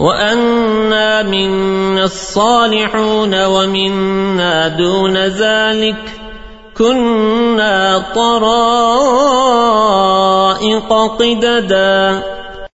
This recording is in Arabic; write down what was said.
وأنا منا الصالحون ومنا دون ذلك كنا طرائق قددا